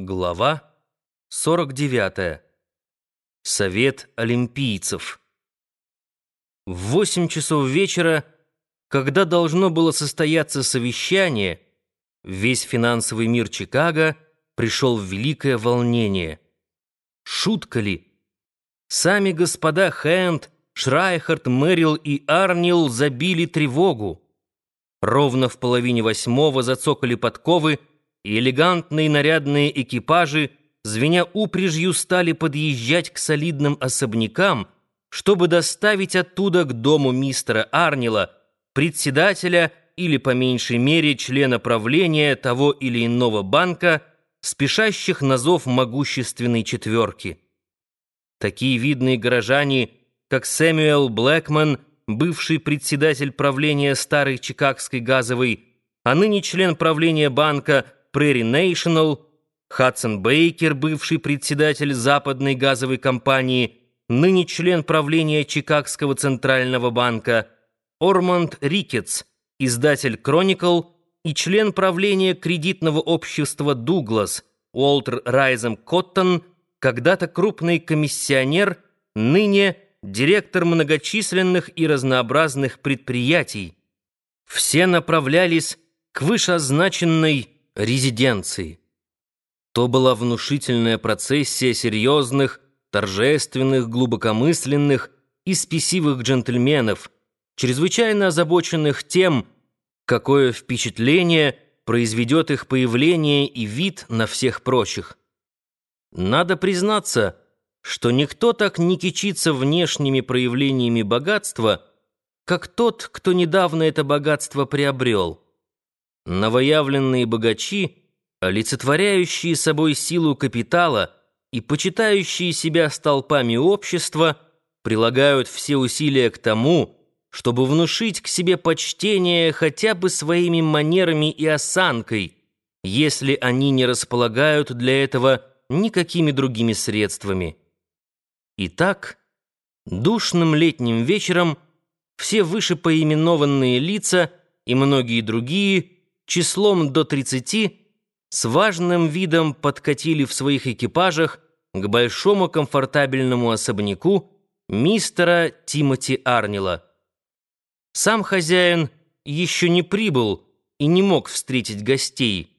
Глава 49. Совет олимпийцев. В восемь часов вечера, когда должно было состояться совещание, весь финансовый мир Чикаго пришел в великое волнение. Шутка ли? Сами господа Хэнд, Шрайхард, Мэрил и Арнил забили тревогу. Ровно в половине восьмого зацокали подковы, и элегантные нарядные экипажи, звеня упряжью, стали подъезжать к солидным особнякам, чтобы доставить оттуда к дому мистера Арнила, председателя или, по меньшей мере, члена правления того или иного банка, спешащих на зов могущественной четверки. Такие видные горожане, как Сэмюэл Блэкман, бывший председатель правления старой Чикагской газовой, а ныне член правления банка Prairie National, Хадсон Бейкер, бывший председатель западной газовой компании, ныне член правления Чикагского центрального банка, Ормонд Рикетс, издатель Chronicle и член правления кредитного общества «Дуглас», Уолтер Райзем Коттон, когда-то крупный комиссионер, ныне директор многочисленных и разнообразных предприятий. Все направлялись к вышеозначенной резиденции. То была внушительная процессия серьезных, торжественных, глубокомысленных и спесивых джентльменов, чрезвычайно озабоченных тем, какое впечатление произведет их появление и вид на всех прочих. Надо признаться, что никто так не кичится внешними проявлениями богатства, как тот, кто недавно это богатство приобрел. Новоявленные богачи, олицетворяющие собой силу капитала и почитающие себя столпами общества, прилагают все усилия к тому, чтобы внушить к себе почтение хотя бы своими манерами и осанкой, если они не располагают для этого никакими другими средствами. Итак, душным летним вечером все вышепоименованные лица и многие другие – числом до 30 с важным видом подкатили в своих экипажах к большому комфортабельному особняку мистера Тимоти Арнила. Сам хозяин еще не прибыл и не мог встретить гостей.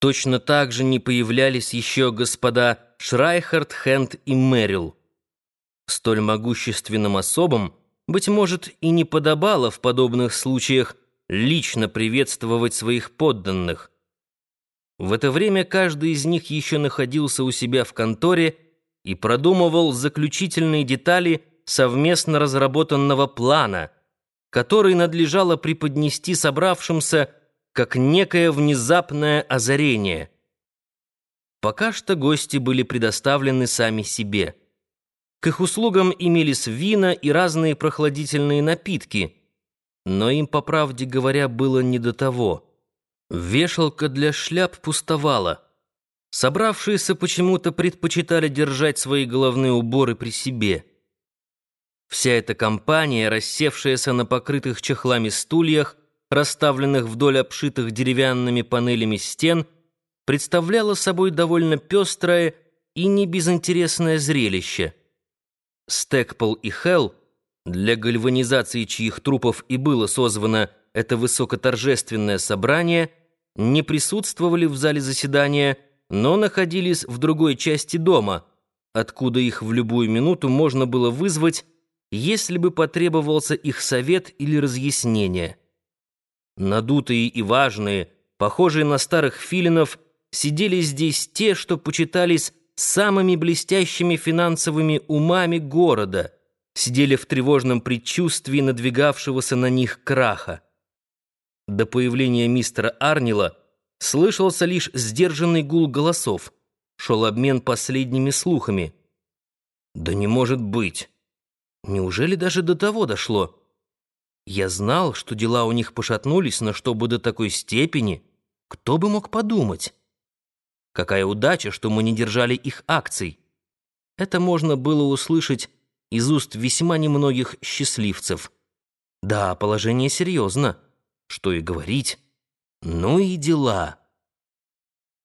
Точно так же не появлялись еще господа Шрайхард, Хенд и Мэрил. Столь могущественным особам, быть может, и не подобало в подобных случаях лично приветствовать своих подданных. В это время каждый из них еще находился у себя в конторе и продумывал заключительные детали совместно разработанного плана, который надлежало преподнести собравшимся как некое внезапное озарение. Пока что гости были предоставлены сами себе. К их услугам имелись вина и разные прохладительные напитки – но им, по правде говоря, было не до того. Вешалка для шляп пустовала. Собравшиеся почему-то предпочитали держать свои головные уборы при себе. Вся эта компания, рассевшаяся на покрытых чехлами стульях, расставленных вдоль обшитых деревянными панелями стен, представляла собой довольно пестрое и небезынтересное зрелище. Стэкпол и Хелл для гальванизации чьих трупов и было созвано это высокоторжественное собрание, не присутствовали в зале заседания, но находились в другой части дома, откуда их в любую минуту можно было вызвать, если бы потребовался их совет или разъяснение. Надутые и важные, похожие на старых филинов, сидели здесь те, что почитались самыми блестящими финансовыми умами города — сидели в тревожном предчувствии надвигавшегося на них краха. До появления мистера Арнила слышался лишь сдержанный гул голосов, шел обмен последними слухами. «Да не может быть! Неужели даже до того дошло? Я знал, что дела у них пошатнулись, но чтобы до такой степени, кто бы мог подумать? Какая удача, что мы не держали их акций!» Это можно было услышать из уст весьма немногих счастливцев. Да, положение серьезно. Что и говорить. Ну и дела.